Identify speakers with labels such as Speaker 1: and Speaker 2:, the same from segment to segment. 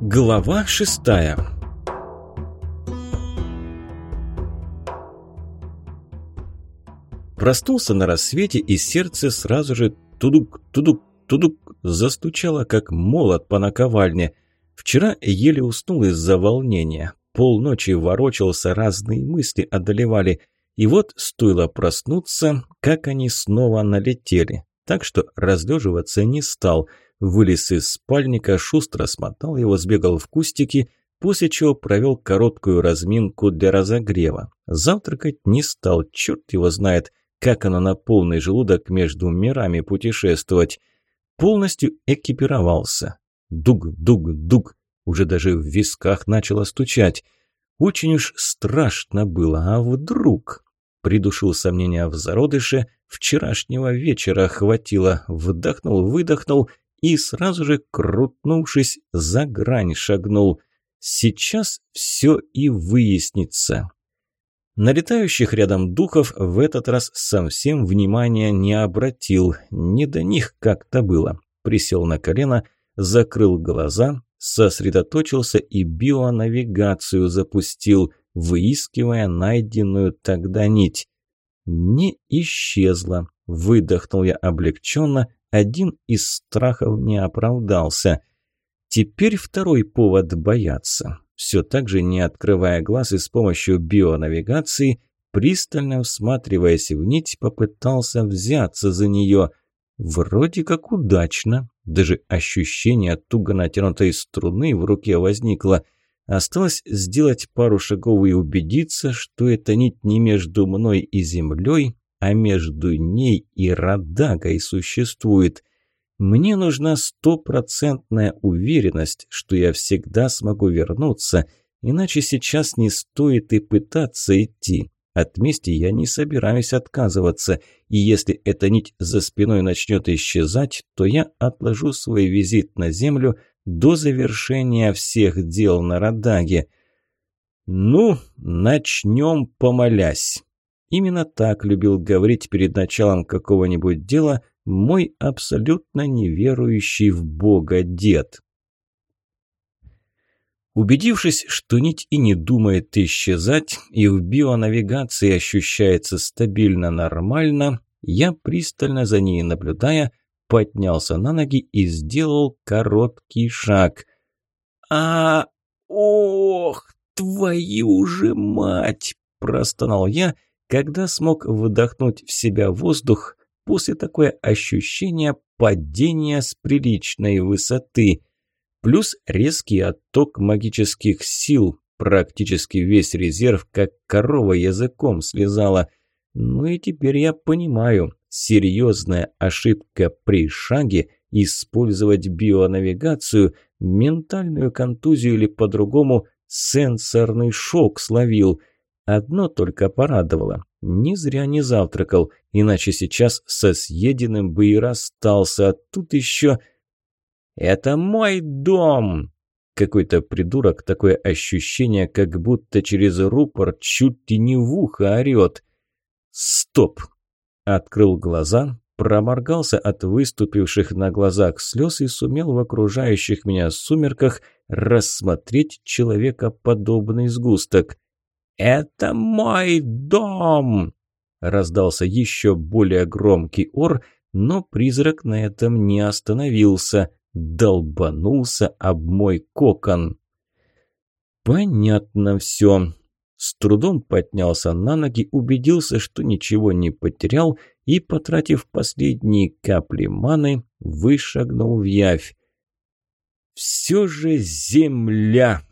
Speaker 1: Глава шестая Проснулся на рассвете, и сердце сразу же тудук-тудук-тудук застучало, как молот по наковальне. Вчера еле уснул из-за волнения. Полночи ворочался, разные мысли одолевали. И вот стоило проснуться, как они снова налетели. Так что разлеживаться не стал – вылез из спальника, шустро смотал его, сбегал в кустики, после чего провел короткую разминку для разогрева. Завтракать не стал, черт его знает, как оно на полный желудок между мирами путешествовать. Полностью экипировался. Дуг-дуг-дуг, уже даже в висках начало стучать. Очень уж страшно было, а вдруг... Придушил сомнения в зародыше, вчерашнего вечера хватило, вдохнул-выдохнул и сразу же, крутнувшись, за грань шагнул. Сейчас все и выяснится. На летающих рядом духов в этот раз совсем внимания не обратил, не до них как-то было. Присел на колено, закрыл глаза, сосредоточился и бионавигацию запустил, выискивая найденную тогда нить. Не исчезла. Выдохнул я облегченно один из страхов не оправдался. Теперь второй повод бояться. Все так же, не открывая глаз и с помощью бионавигации, пристально всматриваясь в нить, попытался взяться за нее. Вроде как удачно. Даже ощущение туго натянутой струны в руке возникло. Осталось сделать пару шагов и убедиться, что эта нить не между мной и землей, а между ней и Радагой существует. Мне нужна стопроцентная уверенность, что я всегда смогу вернуться, иначе сейчас не стоит и пытаться идти. От мести я не собираюсь отказываться, и если эта нить за спиной начнет исчезать, то я отложу свой визит на Землю до завершения всех дел на Радаге. Ну, начнем помолясь. Именно так любил говорить перед началом какого-нибудь дела мой абсолютно неверующий в Бога дед. Убедившись, что нить и не думает исчезать, и в бионавигации ощущается стабильно нормально, я, пристально за ней наблюдая, поднялся на ноги и сделал короткий шаг. «А... ох, твою же мать!» – простонал я – когда смог вдохнуть в себя воздух после такое ощущение падения с приличной высоты. Плюс резкий отток магических сил, практически весь резерв, как корова языком слезала. Ну и теперь я понимаю, серьезная ошибка при шаге использовать бионавигацию, ментальную контузию или по-другому сенсорный шок словил – Одно только порадовало. Не зря не завтракал, иначе сейчас со съеденным бы и расстался, а тут еще... «Это мой дом!» Какой-то придурок, такое ощущение, как будто через рупор чуть ли не в ухо орёт. «Стоп!» Открыл глаза, проморгался от выступивших на глазах слез и сумел в окружающих меня сумерках рассмотреть человекоподобный сгусток – «Это мой дом!» Раздался еще более громкий ор, но призрак на этом не остановился, долбанулся об мой кокон. «Понятно все». С трудом поднялся на ноги, убедился, что ничего не потерял и, потратив последние капли маны, вышагнул в явь. «Все же земля!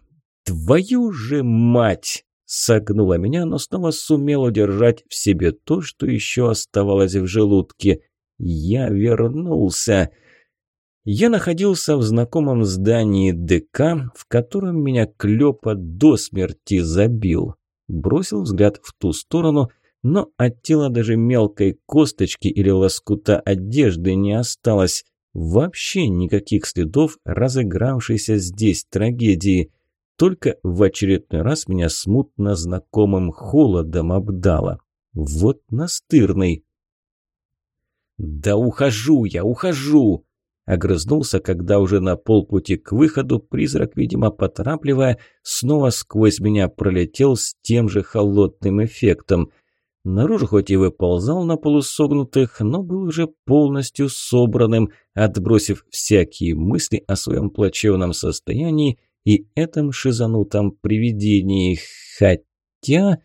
Speaker 1: Твою же мать!» Согнула меня, но снова сумел удержать в себе то, что еще оставалось в желудке. Я вернулся. Я находился в знакомом здании ДК, в котором меня Клёпа до смерти забил. Бросил взгляд в ту сторону, но от тела даже мелкой косточки или лоскута одежды не осталось. Вообще никаких следов разыгравшейся здесь трагедии. Только в очередной раз меня смутно знакомым холодом обдало. Вот настырный. «Да ухожу я, ухожу!» Огрызнулся, когда уже на полпути к выходу призрак, видимо, поторапливая, снова сквозь меня пролетел с тем же холодным эффектом. Наружу хоть и выползал на полусогнутых, но был уже полностью собранным, отбросив всякие мысли о своем плачевном состоянии и этом шизанутом привидении. Хотя...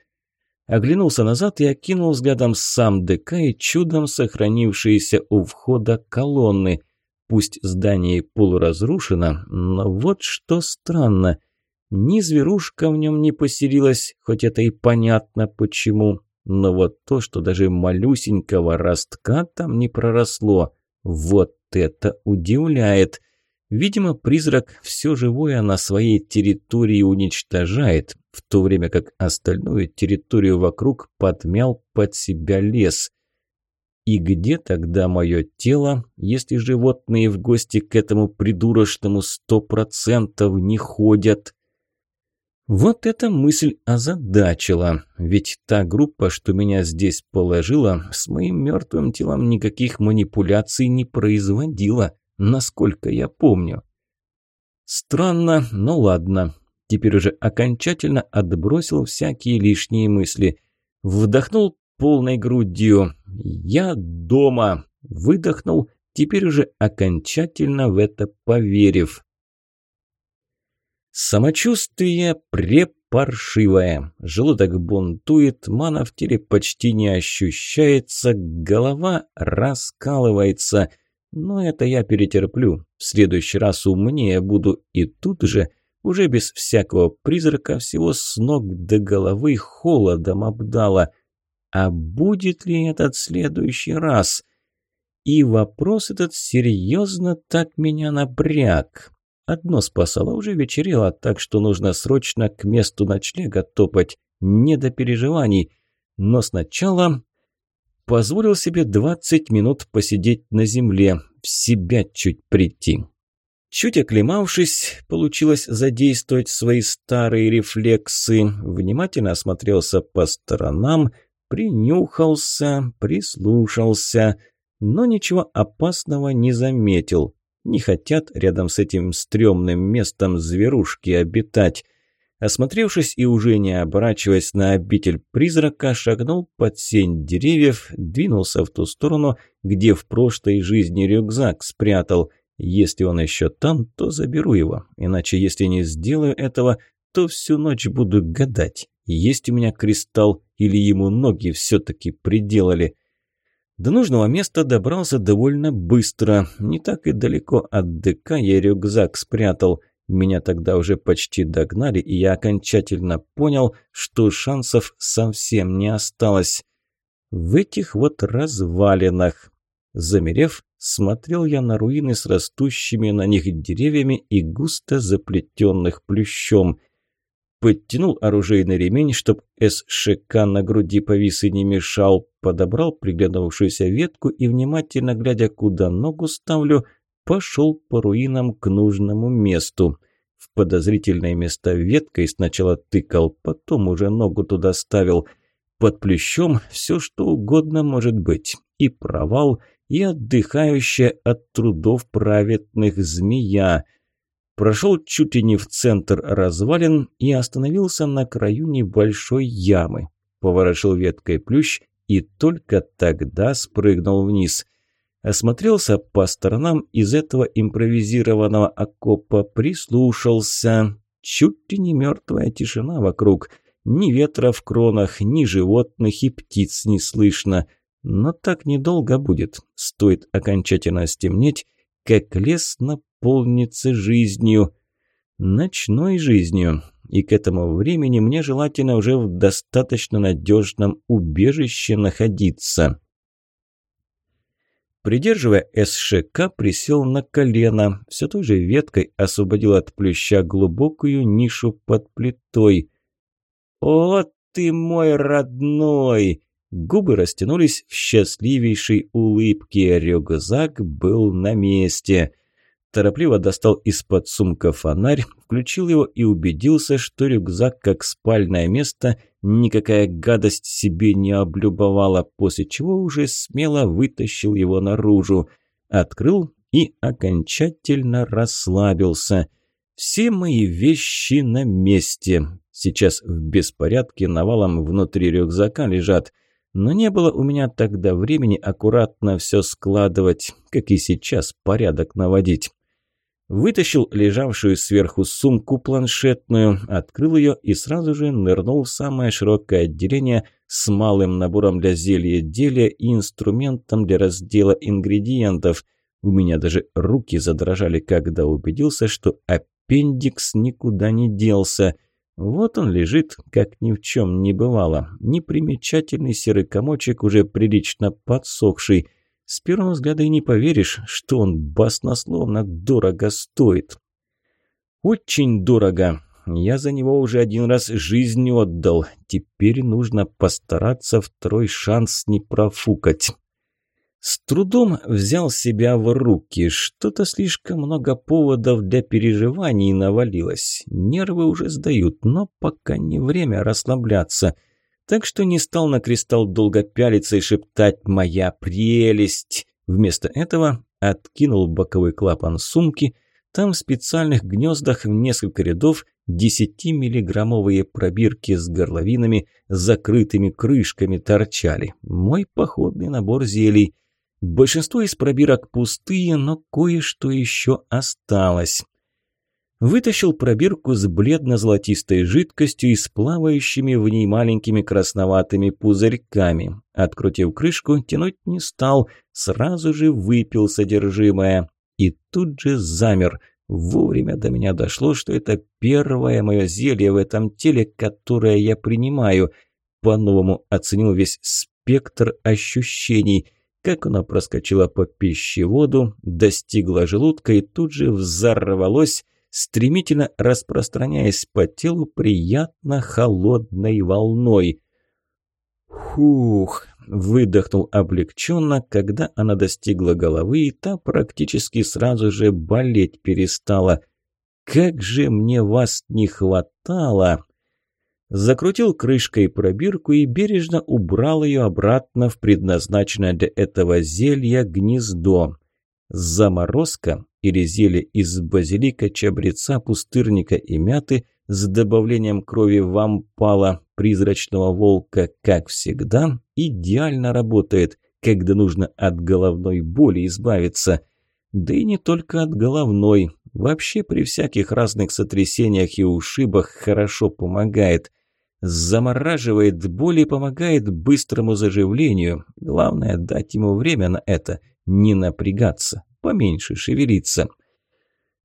Speaker 1: Оглянулся назад и окинул взглядом сам ДК и чудом сохранившиеся у входа колонны – Пусть здание полуразрушено, но вот что странно. Ни зверушка в нем не поселилась, хоть это и понятно почему. Но вот то, что даже малюсенького ростка там не проросло, вот это удивляет. Видимо, призрак все живое на своей территории уничтожает, в то время как остальную территорию вокруг подмял под себя лес. И где тогда мое тело, если животные в гости к этому придурочному сто процентов не ходят? Вот эта мысль озадачила, ведь та группа, что меня здесь положила, с моим мертвым телом никаких манипуляций не производила, насколько я помню. Странно, но ладно. Теперь уже окончательно отбросил всякие лишние мысли. Вдохнул полной грудью. «Я дома!» Выдохнул, теперь уже окончательно в это поверив. Самочувствие препаршивое. Желудок бунтует, мана в теле почти не ощущается, голова раскалывается. Но это я перетерплю. В следующий раз умнее буду и тут же, уже без всякого призрака, всего с ног до головы холодом обдала. А будет ли этот следующий раз? И вопрос этот серьезно так меня напряг. Одно спасало, уже вечерело, так что нужно срочно к месту ночлега топать, не до переживаний. Но сначала позволил себе 20 минут посидеть на земле, в себя чуть прийти. Чуть оклемавшись, получилось задействовать свои старые рефлексы, внимательно осмотрелся по сторонам, Принюхался, прислушался, но ничего опасного не заметил. Не хотят рядом с этим стрёмным местом зверушки обитать. Осмотревшись и уже не оборачиваясь на обитель призрака, шагнул под сень деревьев, двинулся в ту сторону, где в прошлой жизни рюкзак спрятал. Если он еще там, то заберу его, иначе если не сделаю этого, то всю ночь буду гадать, есть у меня кристалл или ему ноги все-таки приделали. До нужного места добрался довольно быстро. Не так и далеко от ДК я рюкзак спрятал. Меня тогда уже почти догнали, и я окончательно понял, что шансов совсем не осталось. В этих вот развалинах. Замерев, смотрел я на руины с растущими на них деревьями и густо заплетенных плющом – подтянул оружейный ремень, чтоб СШК на груди повис и не мешал, подобрал приглянувшуюся ветку и, внимательно глядя, куда ногу ставлю, пошел по руинам к нужному месту. В подозрительные места веткой сначала тыкал, потом уже ногу туда ставил. Под плющом все что угодно может быть. И провал, и отдыхающая от трудов праведных змея – прошел чуть ли не в центр развалин и остановился на краю небольшой ямы. Поворошил веткой плющ и только тогда спрыгнул вниз. Осмотрелся по сторонам из этого импровизированного окопа, прислушался. Чуть ли не мертвая тишина вокруг. Ни ветра в кронах, ни животных и птиц не слышно. Но так недолго будет. Стоит окончательно стемнеть, как лес наполнится жизнью, ночной жизнью. И к этому времени мне желательно уже в достаточно надежном убежище находиться. Придерживая СШК, присел на колено, все той же веткой освободил от плюща глубокую нишу под плитой. «О, ты мой родной!» Губы растянулись в счастливейшей улыбке, рюкзак был на месте. Торопливо достал из-под сумка фонарь, включил его и убедился, что рюкзак, как спальное место, никакая гадость себе не облюбовала, после чего уже смело вытащил его наружу. Открыл и окончательно расслабился. Все мои вещи на месте. Сейчас в беспорядке навалом внутри рюкзака лежат. Но не было у меня тогда времени аккуратно все складывать, как и сейчас порядок наводить. Вытащил лежавшую сверху сумку планшетную, открыл ее и сразу же нырнул в самое широкое отделение с малым набором для зелья делия и инструментом для раздела ингредиентов. У меня даже руки задрожали, когда убедился, что аппендикс никуда не делся – вот он лежит, как ни в чем не бывало. Непримечательный серый комочек, уже прилично подсохший. С первого взгляда и не поверишь, что он баснословно дорого стоит. Очень дорого. Я за него уже один раз жизнь отдал. Теперь нужно постараться второй шанс не профукать. С трудом взял себя в руки. Что-то слишком много поводов для переживаний навалилось. Нервы уже сдают, но пока не время расслабляться. Так что не стал на кристалл долго пялиться и шептать «Моя прелесть!». Вместо этого откинул боковой клапан сумки. Там в специальных гнездах в несколько рядов 10-миллиграммовые пробирки с горловинами, закрытыми крышками торчали. Мой походный набор зелий. Большинство из пробирок пустые, но кое-что еще осталось. Вытащил пробирку с бледно-золотистой жидкостью и с плавающими в ней маленькими красноватыми пузырьками. Открутив крышку, тянуть не стал, сразу же выпил содержимое. И тут же замер. Вовремя до меня дошло, что это первое мое зелье в этом теле, которое я принимаю. По-новому оценил весь спектр ощущений – как оно проскочило по пищеводу, достигло желудка и тут же взорвалось, стремительно распространяясь по телу приятно холодной волной. «Хух!» – выдохнул облегченно, когда она достигла головы, и та практически сразу же болеть перестала. «Как же мне вас не хватало!» закрутил крышкой пробирку и бережно убрал ее обратно в предназначенное для этого зелья гнездо. Заморозка или зелье из базилика, чабреца, пустырника и мяты с добавлением крови вампала, призрачного волка, как всегда, идеально работает, когда нужно от головной боли избавиться. Да и не только от головной, вообще при всяких разных сотрясениях и ушибах хорошо помогает – замораживает боль и помогает быстрому заживлению. Главное – дать ему время на это, не напрягаться, поменьше шевелиться.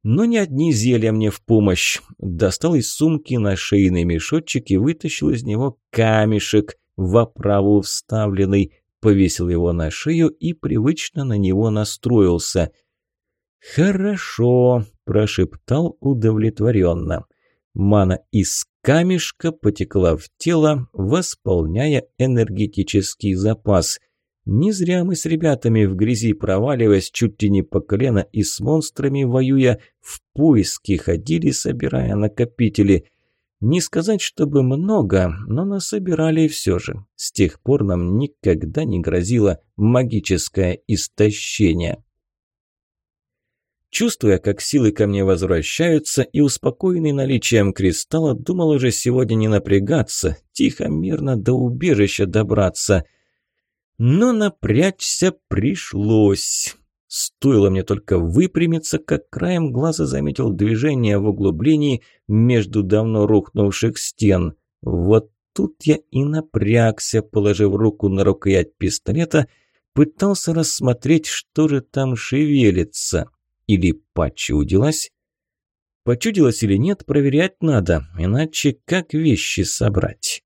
Speaker 1: Но не одни зелья мне в помощь. Достал из сумки на шейный мешочек и вытащил из него камешек, в оправу вставленный, повесил его на шею и привычно на него настроился. «Хорошо», – прошептал удовлетворенно. Мана из камешка потекла в тело, восполняя энергетический запас. Не зря мы с ребятами в грязи проваливаясь чуть ли не по колено и с монстрами воюя, в поиски ходили, собирая накопители. Не сказать, чтобы много, но насобирали все же. С тех пор нам никогда не грозило магическое истощение. Чувствуя, как силы ко мне возвращаются, и успокоенный наличием кристалла, думал уже сегодня не напрягаться, тихо, мирно до убежища добраться. Но напрячься пришлось. Стоило мне только выпрямиться, как краем глаза заметил движение в углублении между давно рухнувших стен. Вот тут я и напрягся, положив руку на рукоять пистолета, пытался рассмотреть, что же там шевелится. Или почудилось? Почудилось или нет, проверять надо, иначе как вещи собрать?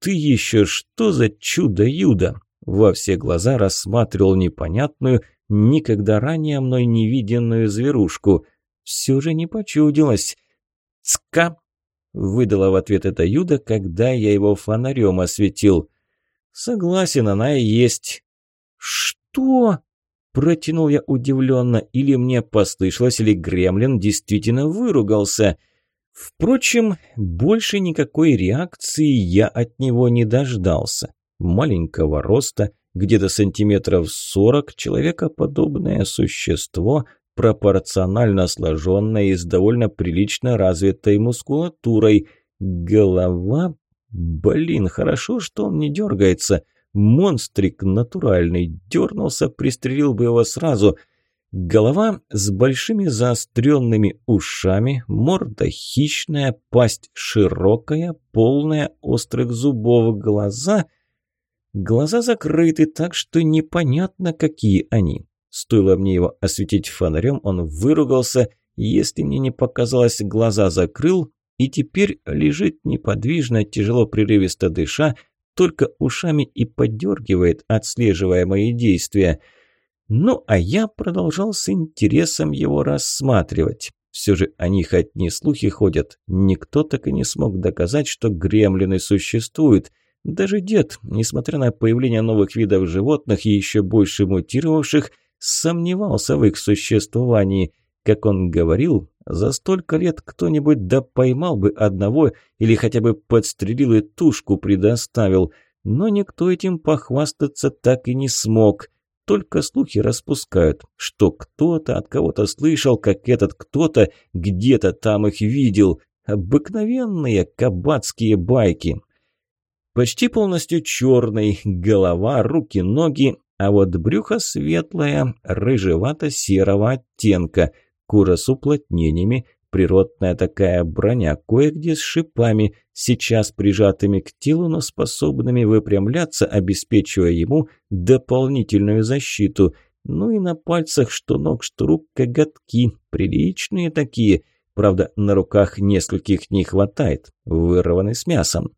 Speaker 1: «Ты еще что за чудо-юдо?» Во все глаза рассматривал непонятную, никогда ранее мной не виденную зверушку. Все же не почудилось. «Цка!» – выдала в ответ это юдо, когда я его фонарем осветил. «Согласен, она и есть». «Что?» Протянул я удивленно, или мне послышалось, или гремлин действительно выругался. Впрочем, больше никакой реакции я от него не дождался. Маленького роста, где-то сантиметров сорок, человекоподобное существо, пропорционально сложенное и с довольно прилично развитой мускулатурой. Голова... Блин, хорошо, что он не дергается. Монстрик натуральный. Дернулся, пристрелил бы его сразу. Голова с большими заостренными ушами, морда хищная, пасть широкая, полная острых зубов, глаза... Глаза закрыты, так что непонятно, какие они. Стоило мне его осветить фонарем, он выругался, если мне не показалось, глаза закрыл и теперь лежит неподвижно, тяжело прерывисто дыша, только ушами и подергивает, отслеживая мои действия. Ну, а я продолжал с интересом его рассматривать. Все же о них одни слухи ходят. Никто так и не смог доказать, что гремлины существуют – даже дед, несмотря на появление новых видов животных и еще больше мутировавших, сомневался в их существовании. Как он говорил, за столько лет кто-нибудь да поймал бы одного или хотя бы подстрелил и тушку предоставил. Но никто этим похвастаться так и не смог. Только слухи распускают, что кто-то от кого-то слышал, как этот кто-то где-то там их видел. Обыкновенные кабацкие байки. Почти полностью черный, голова, руки, ноги, а вот брюхо светлое, рыжевато-серого оттенка, кура с уплотнениями, природная такая броня, кое-где с шипами, сейчас прижатыми к телу, но способными выпрямляться, обеспечивая ему дополнительную защиту. Ну и на пальцах что ног, что рук коготки, приличные такие, правда на руках нескольких не хватает, вырваны с мясом.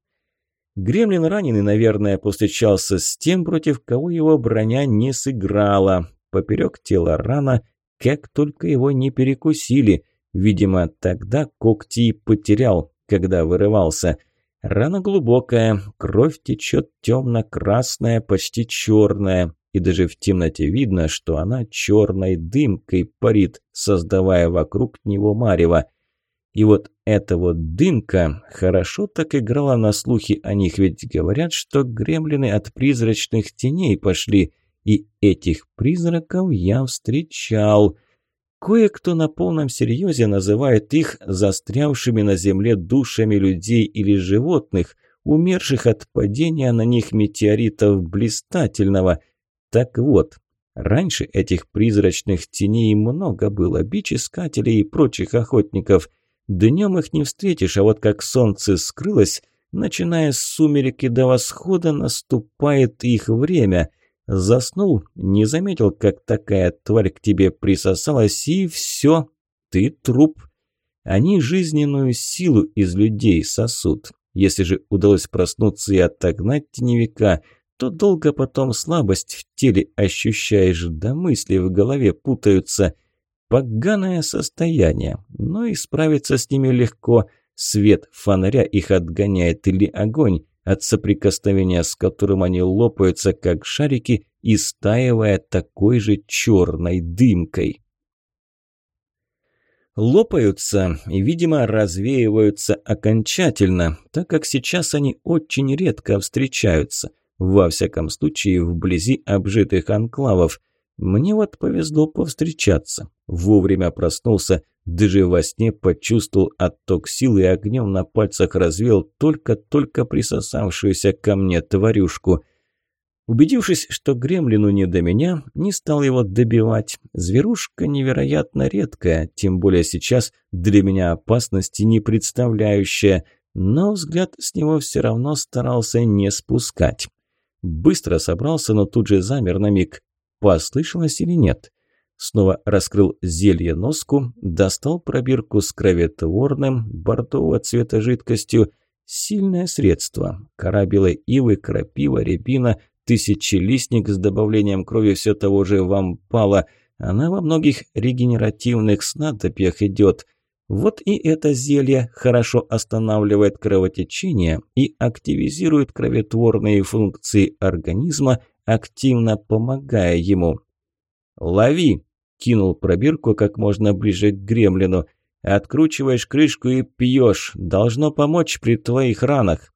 Speaker 1: Гремлин раненый, наверное, повстречался с тем, против кого его броня не сыграла. Поперек тела рана, как только его не перекусили. Видимо, тогда когти потерял, когда вырывался. Рана глубокая, кровь течет темно-красная, почти черная. И даже в темноте видно, что она черной дымкой парит, создавая вокруг него марево. И вот эта вот дымка хорошо так играла на слухи о них, ведь говорят, что гремлины от призрачных теней пошли, и этих призраков я встречал. Кое-кто на полном серьезе называет их застрявшими на земле душами людей или животных, умерших от падения на них метеоритов блистательного. Так вот, раньше этих призрачных теней много было, бич-искателей и прочих охотников – Днем их не встретишь, а вот как солнце скрылось, начиная с сумерек до восхода, наступает их время. Заснул, не заметил, как такая тварь к тебе присосалась, и все, ты труп. Они жизненную силу из людей сосут. Если же удалось проснуться и отогнать теневика, то долго потом слабость в теле ощущаешь, да мысли в голове путаются – Поганое состояние, но и справиться с ними легко. Свет фонаря их отгоняет или огонь, от соприкосновения с которым они лопаются, как шарики, истаивая такой же черной дымкой. Лопаются и, видимо, развеиваются окончательно, так как сейчас они очень редко встречаются, во всяком случае вблизи обжитых анклавов. Мне вот повезло повстречаться. Вовремя проснулся, даже во сне почувствовал отток силы и огнем на пальцах развел только-только присосавшуюся ко мне тварюшку. Убедившись, что гремлину не до меня, не стал его добивать. Зверушка невероятно редкая, тем более сейчас для меня опасности не представляющая, но взгляд с него все равно старался не спускать. Быстро собрался, но тут же замер на миг. Послышалось или нет? Снова раскрыл зелье носку, достал пробирку с кроветворным, бордового цвета жидкостью. Сильное средство. Кора белой ивы, крапива, рябина, тысячелистник с добавлением крови все того же вампала. Она во многих регенеративных снадобьях идет. Вот и это зелье хорошо останавливает кровотечение и активизирует кроветворные функции организма, активно помогая ему. «Лови!» – кинул пробирку как можно ближе к гремлину. «Откручиваешь крышку и пьешь. Должно помочь при твоих ранах».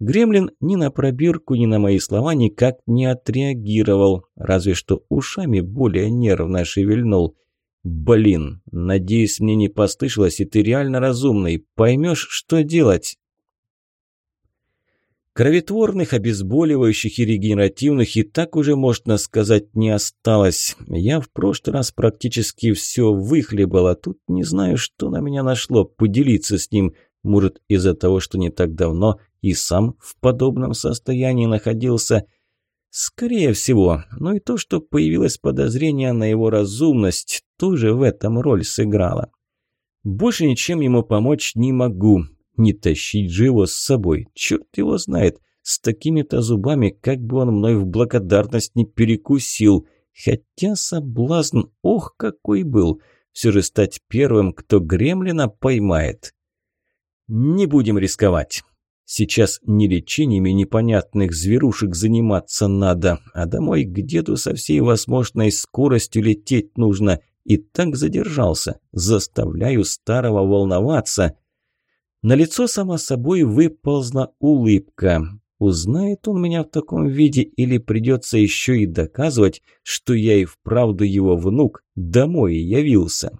Speaker 1: Гремлин ни на пробирку, ни на мои слова никак не отреагировал, разве что ушами более нервно шевельнул. «Блин, надеюсь, мне не послышалось, и ты реально разумный, поймешь, что делать?» Кровотворных, обезболивающих и регенеративных и так уже, можно сказать, не осталось. Я в прошлый раз практически все выхлебал, а тут не знаю, что на меня нашло, поделиться с ним. Может, из-за того, что не так давно и сам в подобном состоянии находился. Скорее всего, но и то, что появилось подозрение на его разумность, тоже в этом роль сыграло. Больше ничем ему помочь не могу. Не тащить же его с собой, черт его знает. С такими-то зубами, как бы он мной в благодарность не перекусил. Хотя соблазн, ох, какой был. Все же стать первым, кто гремлина поймает. Не будем рисковать. Сейчас не лечениями непонятных зверушек заниматься надо, а домой к деду со всей возможной скоростью лететь нужно. И так задержался. Заставляю старого волноваться. На лицо само собой выползла улыбка. Узнает он меня в таком виде или придется еще и доказывать, что я и вправду его внук, домой явился.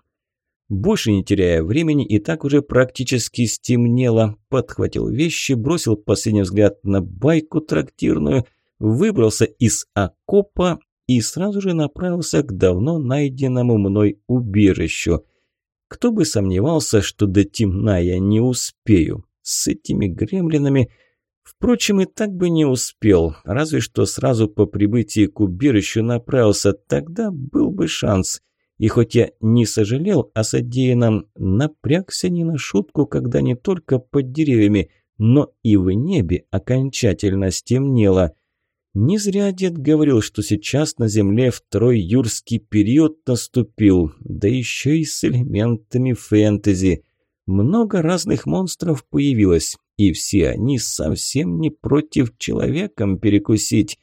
Speaker 1: Больше не теряя времени, и так уже практически стемнело, подхватил вещи, бросил последний взгляд на байку трактирную, выбрался из окопа и сразу же направился к давно найденному мной убежищу – кто бы сомневался, что до темна я не успею. С этими гремлинами... Впрочем, и так бы не успел, разве что сразу по прибытии к убежищу направился, тогда был бы шанс. И хоть я не сожалел о содеянном, напрягся не на шутку, когда не только под деревьями, но и в небе окончательно стемнело. Не зря дед говорил, что сейчас на Земле второй юрский период наступил, да еще и с элементами фэнтези. Много разных монстров появилось, и все они совсем не против человеком перекусить.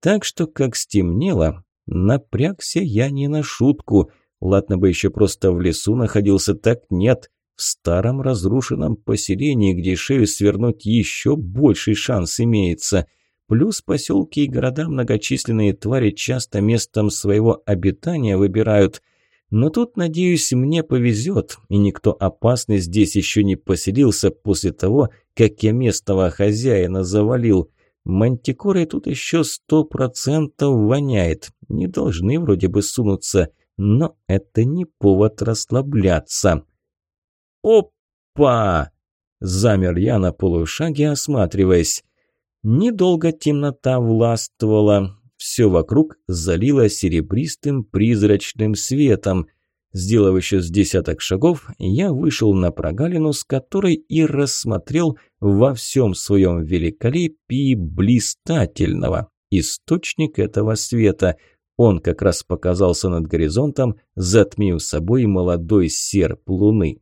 Speaker 1: Так что, как стемнело, напрягся я не на шутку. Ладно бы еще просто в лесу находился, так нет. В старом разрушенном поселении, где шею свернуть еще больший шанс имеется – Плюс поселки и города многочисленные твари часто местом своего обитания выбирают. Но тут, надеюсь, мне повезет, и никто опасный здесь еще не поселился после того, как я местного хозяина завалил. Мантикорой тут еще сто процентов воняет. Не должны вроде бы сунуться, но это не повод расслабляться. «Опа!» Замер я на полушаге, осматриваясь. Недолго темнота властвовала. Все вокруг залило серебристым призрачным светом. Сделав еще с десяток шагов, я вышел на прогалину, с которой и рассмотрел во всем своем великолепии блистательного. Источник этого света. Он как раз показался над горизонтом, затмив собой молодой серп луны.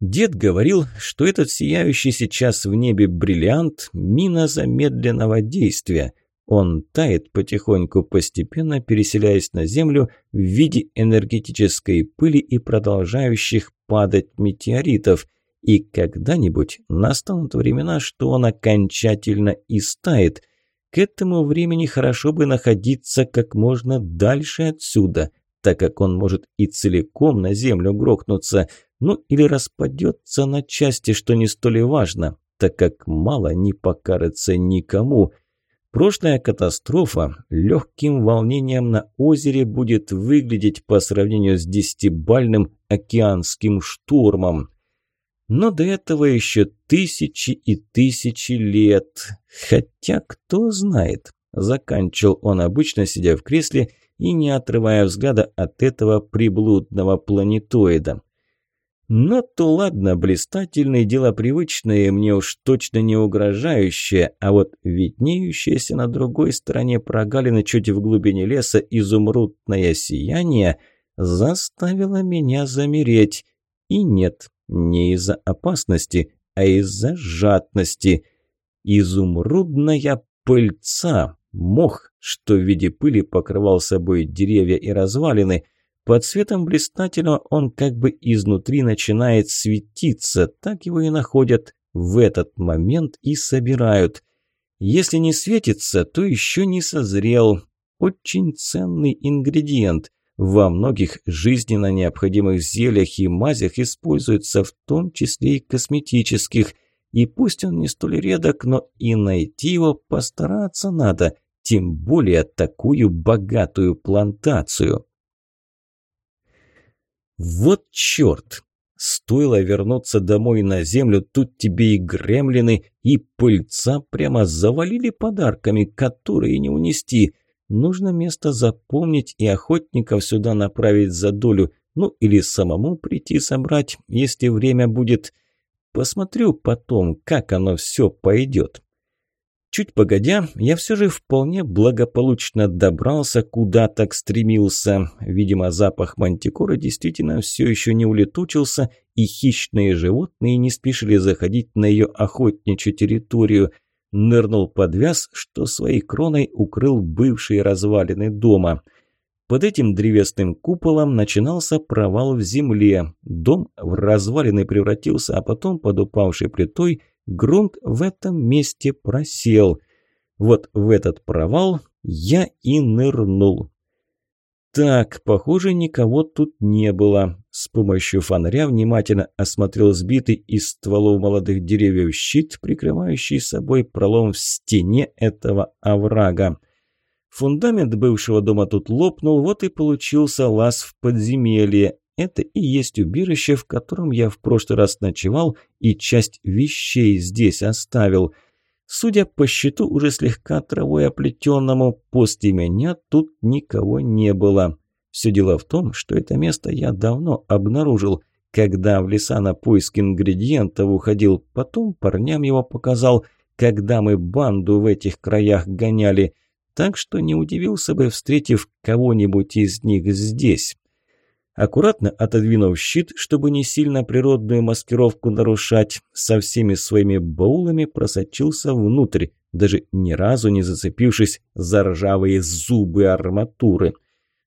Speaker 1: Дед говорил, что этот сияющий сейчас в небе бриллиант – мина замедленного действия. Он тает потихоньку, постепенно переселяясь на Землю в виде энергетической пыли и продолжающих падать метеоритов. И когда-нибудь настанут времена, что он окончательно истает. К этому времени хорошо бы находиться как можно дальше отсюда, так как он может и целиком на Землю грохнуться – ну или распадется на части, что не столь важно, так как мало не покажется никому. Прошлая катастрофа легким волнением на озере будет выглядеть по сравнению с десятибальным океанским штурмом. Но до этого еще тысячи и тысячи лет. Хотя кто знает, заканчивал он обычно, сидя в кресле и не отрывая взгляда от этого приблудного планетоида. Но то ладно, блистательное дело привычное, мне уж точно не угрожающее, а вот виднеющееся на другой стороне прогалины чуть в глубине леса изумрудное сияние заставило меня замереть. И нет, не из-за опасности, а из-за жадности. Изумрудная пыльца, мох, что в виде пыли покрывал собой деревья и развалины – под светом блистательного он как бы изнутри начинает светиться, так его и находят В этот момент и собирают. Если не светится, то еще не созрел. Очень ценный ингредиент. Во многих жизненно необходимых зельях и мазях используется, в том числе и косметических. И пусть он не столь редок, но и найти его постараться надо, тем более такую богатую плантацию. Вот черт! Стоило вернуться домой на землю, тут тебе и гремлины, и пыльца прямо завалили подарками, которые не унести. Нужно место запомнить и охотников сюда направить за долю, ну или самому прийти собрать, если время будет. Посмотрю потом, как оно все пойдет. Чуть погодя, я все же вполне благополучно добрался, куда так стремился. Видимо, запах мантикора действительно все еще не улетучился, и хищные животные не спешили заходить на ее охотничью территорию – нырнул под вяз, что своей кроной укрыл бывшие развалины дома. Под этим древесным куполом начинался провал в земле. Дом в развалины превратился, а потом под упавшей плитой грунт в этом месте просел. Вот в этот провал я и нырнул. Так, похоже, никого тут не было. С помощью фонаря внимательно осмотрел сбитый из стволов молодых деревьев щит, прикрывающий собой пролом в стене этого оврага. Фундамент бывшего дома тут лопнул, вот и получился лаз в подземелье. Это и есть убежище, в котором я в прошлый раз ночевал и часть вещей здесь оставил – Судя по счету, уже слегка травой оплетенному, после меня тут никого не было. Все дело в том, что это место я давно обнаружил, когда в леса на поиск ингредиентов уходил, потом парням его показал, когда мы банду в этих краях гоняли, так что не удивился бы, встретив кого-нибудь из них здесь. Аккуратно отодвинув щит, чтобы не сильно природную маскировку нарушать, со всеми своими баулами просочился внутрь, даже ни разу не зацепившись за ржавые зубы арматуры.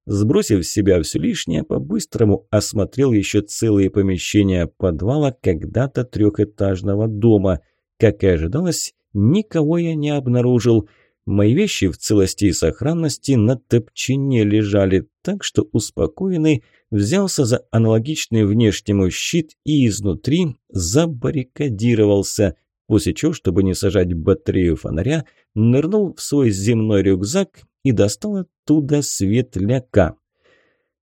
Speaker 1: Сбросив с себя все лишнее, по-быстрому осмотрел еще целые помещения подвала когда-то трехэтажного дома. Как и ожидалось, никого я не обнаружил – Мои вещи в целости и сохранности на топчине лежали, так что успокоенный взялся за аналогичный внешнему щит и изнутри забаррикадировался, после чего, чтобы не сажать батарею фонаря, нырнул в свой земной рюкзак и достал оттуда светляка.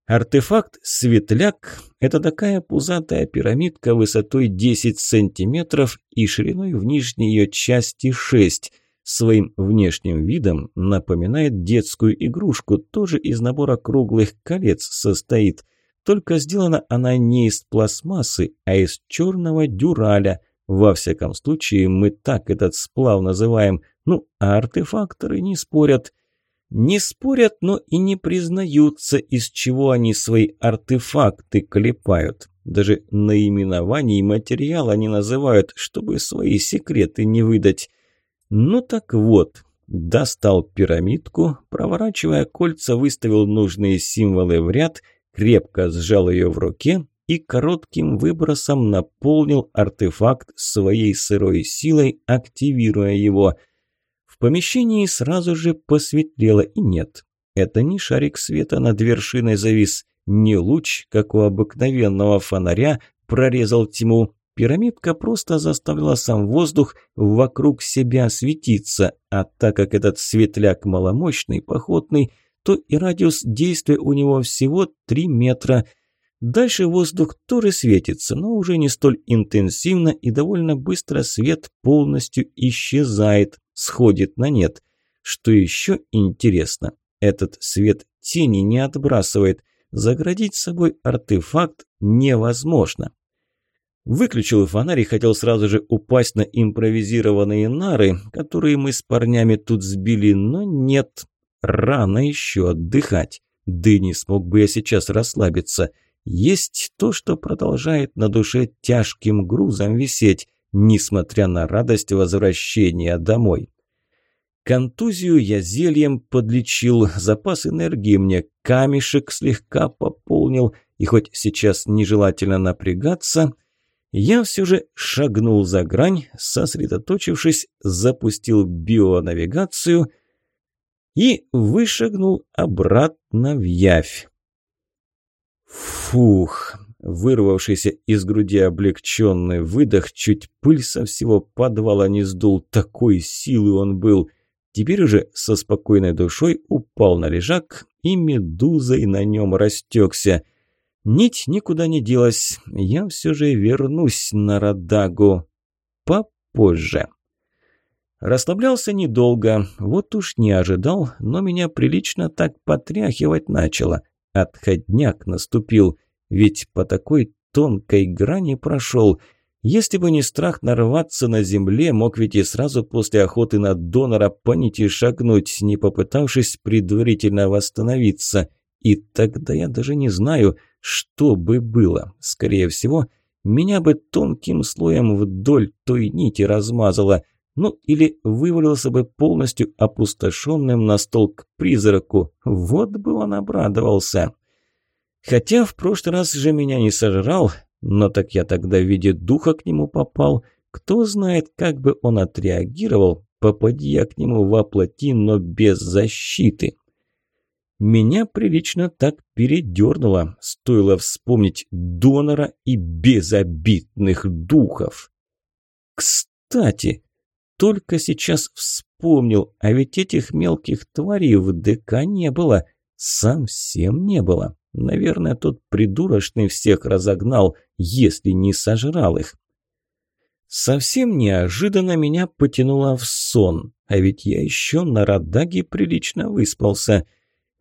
Speaker 1: Артефакт «Светляк» – это такая пузатая пирамидка высотой 10 сантиметров и шириной в нижней ее части 6 Своим внешним видом напоминает детскую игрушку, тоже из набора круглых колец состоит. Только сделана она не из пластмассы, а из черного дюраля. Во всяком случае, мы так этот сплав называем. Ну, а артефакторы не спорят. Не спорят, но и не признаются, из чего они свои артефакты клепают. Даже наименований материала не называют, чтобы свои секреты не выдать. Ну так вот, достал пирамидку, проворачивая кольца, выставил нужные символы в ряд, крепко сжал ее в руке и коротким выбросом наполнил артефакт своей сырой силой, активируя его. В помещении сразу же посветлело и нет. Это не шарик света над вершиной завис, не луч, как у обыкновенного фонаря, прорезал тьму, Пирамидка просто заставляла сам воздух вокруг себя светиться, а так как этот светляк маломощный, походный, то и радиус действия у него всего 3 метра. Дальше воздух тоже светится, но уже не столь интенсивно и довольно быстро свет полностью исчезает, сходит на нет. Что еще интересно, этот свет тени не отбрасывает. Заградить собой артефакт невозможно. Выключил фонарь и хотел сразу же упасть на импровизированные нары, которые мы с парнями тут сбили, но нет. Рано еще отдыхать. Да не смог бы я сейчас расслабиться. Есть то, что продолжает на душе тяжким грузом висеть, несмотря на радость возвращения домой. Контузию я зельем подлечил, запас энергии мне камешек слегка пополнил, и хоть сейчас нежелательно напрягаться – Я все же шагнул за грань, сосредоточившись, запустил бионавигацию и вышагнул обратно в явь. Фух, вырвавшийся из груди облегченный выдох, чуть пыль со всего подвала не сдул, такой силы он был. Теперь уже со спокойной душой упал на лежак и медузой на нем растекся. Нить никуда не делась, я все же вернусь на Радагу попозже. Расслаблялся недолго, вот уж не ожидал, но меня прилично так потряхивать начало. Отходняк наступил, ведь по такой тонкой грани прошел. Если бы не страх нарваться на земле, мог ведь и сразу после охоты на донора по нити шагнуть, не попытавшись предварительно восстановиться. И тогда я даже не знаю, что бы было. Скорее всего, меня бы тонким слоем вдоль той нити размазало – ну, или вывалился бы полностью опустошенным на стол к призраку. Вот бы он обрадовался. Хотя в прошлый раз же меня не сожрал, но так я тогда в виде духа к нему попал. Кто знает, как бы он отреагировал, попади я к нему во плоти, но без защиты. Меня прилично так передернуло, стоило вспомнить донора и безобидных духов. Кстати, только сейчас вспомнил, а ведь этих мелких тварей в ДК не было. Совсем не было. Наверное, тот придурочный всех разогнал, если не сожрал их. Совсем неожиданно меня потянуло в сон, а ведь я еще на Радаге прилично выспался.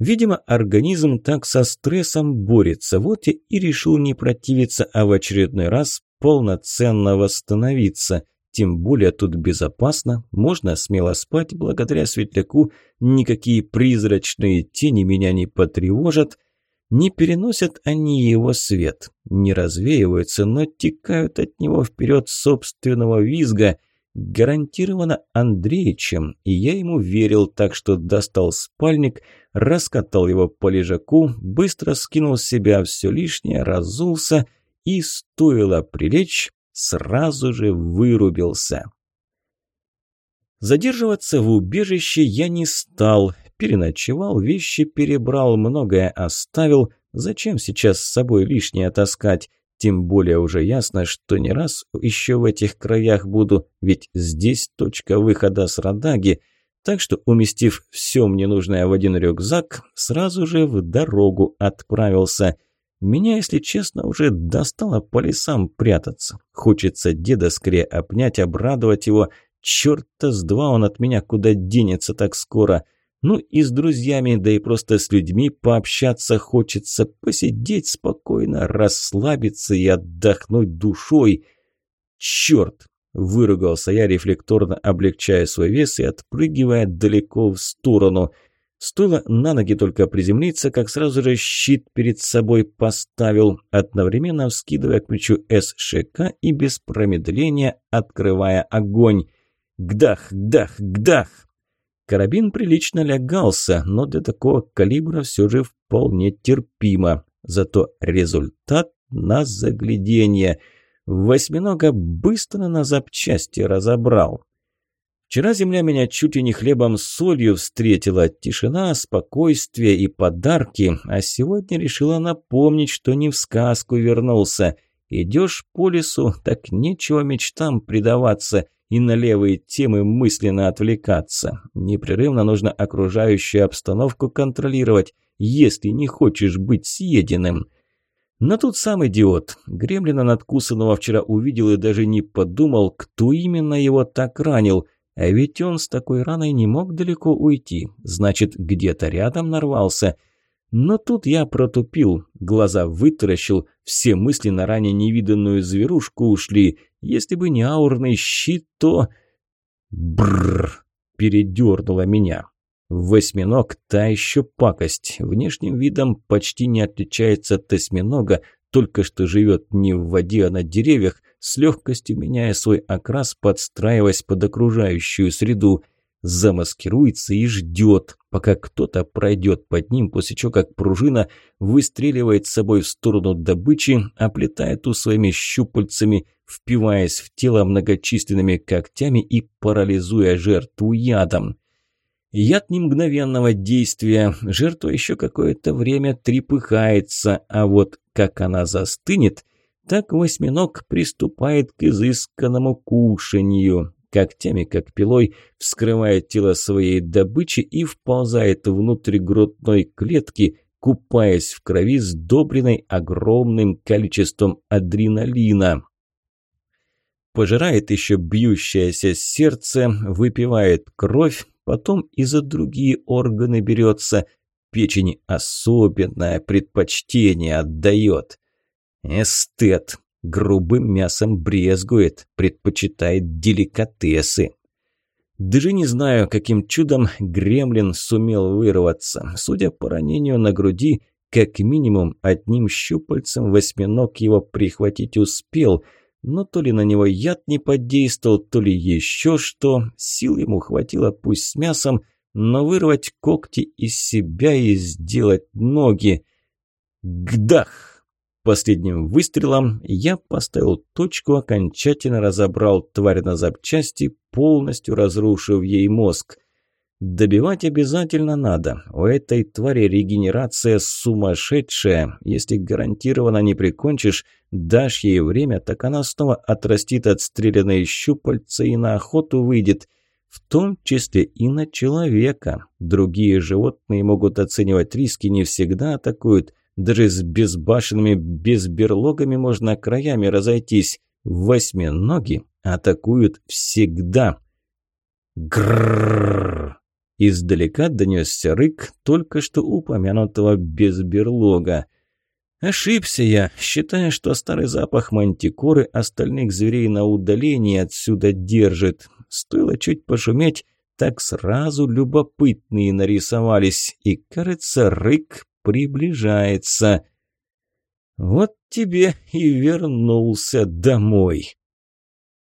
Speaker 1: Видимо, организм так со стрессом борется, вот я и решил не противиться, а в очередной раз полноценно восстановиться. Тем более тут безопасно, можно смело спать благодаря светляку, никакие призрачные тени меня не потревожат. Не переносят они его свет, не развеиваются, но текают от него вперед собственного визга. Гарантированно Андреичем, и я ему верил, так что достал спальник, раскатал его по лежаку, быстро скинул с себя все лишнее, разулся и, стоило прилечь, сразу же вырубился. Задерживаться в убежище я не стал, переночевал, вещи перебрал, многое оставил. Зачем сейчас с собой лишнее таскать? Тем более уже ясно, что не раз еще в этих краях буду, ведь здесь точка выхода с Радаги. Так что, уместив все мне нужное в один рюкзак, сразу же в дорогу отправился – меня, если честно, уже достало по лесам прятаться. Хочется деда скорее обнять, обрадовать его. Чёрта с два он от меня куда денется так скоро. Ну и с друзьями, да и просто с людьми пообщаться хочется, посидеть спокойно, расслабиться и отдохнуть душой. Чёрт! Выругался я, рефлекторно облегчая свой вес и отпрыгивая далеко в сторону – Стоило на ноги только приземлиться, как сразу же щит перед собой поставил, одновременно вскидывая к плечу СШК и без промедления открывая огонь. Гдах, гдах, гдах! Карабин прилично лягался, но для такого калибра все же вполне терпимо. Зато результат на загляденье. Восьминога быстро на запчасти разобрал. Вчера земля меня чуть и не хлебом с солью встретила. Тишина, спокойствие и подарки. А сегодня решила напомнить, что не в сказку вернулся. Идешь по лесу, так нечего мечтам предаваться и на левые темы мысленно отвлекаться. Непрерывно нужно окружающую обстановку контролировать, если не хочешь быть съеденным. Но тут сам идиот. Гремлина надкусанного вчера увидел и даже не подумал, кто именно его так ранил – а ведь он с такой раной не мог далеко уйти. Значит, где-то рядом нарвался. Но тут я протупил, глаза вытаращил, все мысли на ранее невиданную зверушку ушли. Если бы не аурный щит, то... Бррр! Передернуло меня. Восьминог – та еще пакость. Внешним видом почти не отличается от осьминога, только что живет не в воде, а на деревьях, с легкостью меняя свой окрас, подстраиваясь под окружающую среду. Замаскируется и ждет, пока кто-то пройдет под ним, после чего как пружина выстреливает с собой в сторону добычи, оплетая ту своими щупальцами, впиваясь в тело многочисленными когтями и парализуя жертву ядом. Яд не мгновенного действия, жертва еще какое-то время трепыхается, а вот как она застынет, так восьминог приступает к изысканному кушанию, когтями, как пилой, вскрывает тело своей добычи и вползает внутрь грудной клетки, купаясь в крови, сдобренной огромным количеством адреналина. Пожирает еще бьющееся сердце, выпивает кровь, потом и за другие органы берется. Печени особенное предпочтение отдает. Эстет. Грубым мясом брезгует, предпочитает деликатесы. Даже не знаю, каким чудом гремлин сумел вырваться. Судя по ранению на груди, как минимум одним щупальцем восьминог его прихватить успел, но то ли на него яд не подействовал, то ли еще что, сил ему хватило пусть с мясом, но вырвать когти из себя и сделать ноги. Гдах! Последним выстрелом я поставил точку, окончательно разобрал тварь на запчасти, полностью разрушив ей мозг. Добивать обязательно надо. У этой твари регенерация сумасшедшая. Если гарантированно не прикончишь, дашь ей время, так она снова отрастит отстрелянные щупальца и на охоту выйдет. В том числе и на человека. Другие животные могут оценивать риски, не всегда атакуют. Даже с безбашенными безберлогами можно краями разойтись. Восьминоги атакуют всегда. Грррррр! Издалека донесся рык только что упомянутого безберлога. Ошибся я, считая, что старый запах мантикоры остальных зверей на удалении отсюда держит. Стоило чуть пошуметь, так сразу любопытные нарисовались, и, кажется, рык приближается. Вот тебе и вернулся домой.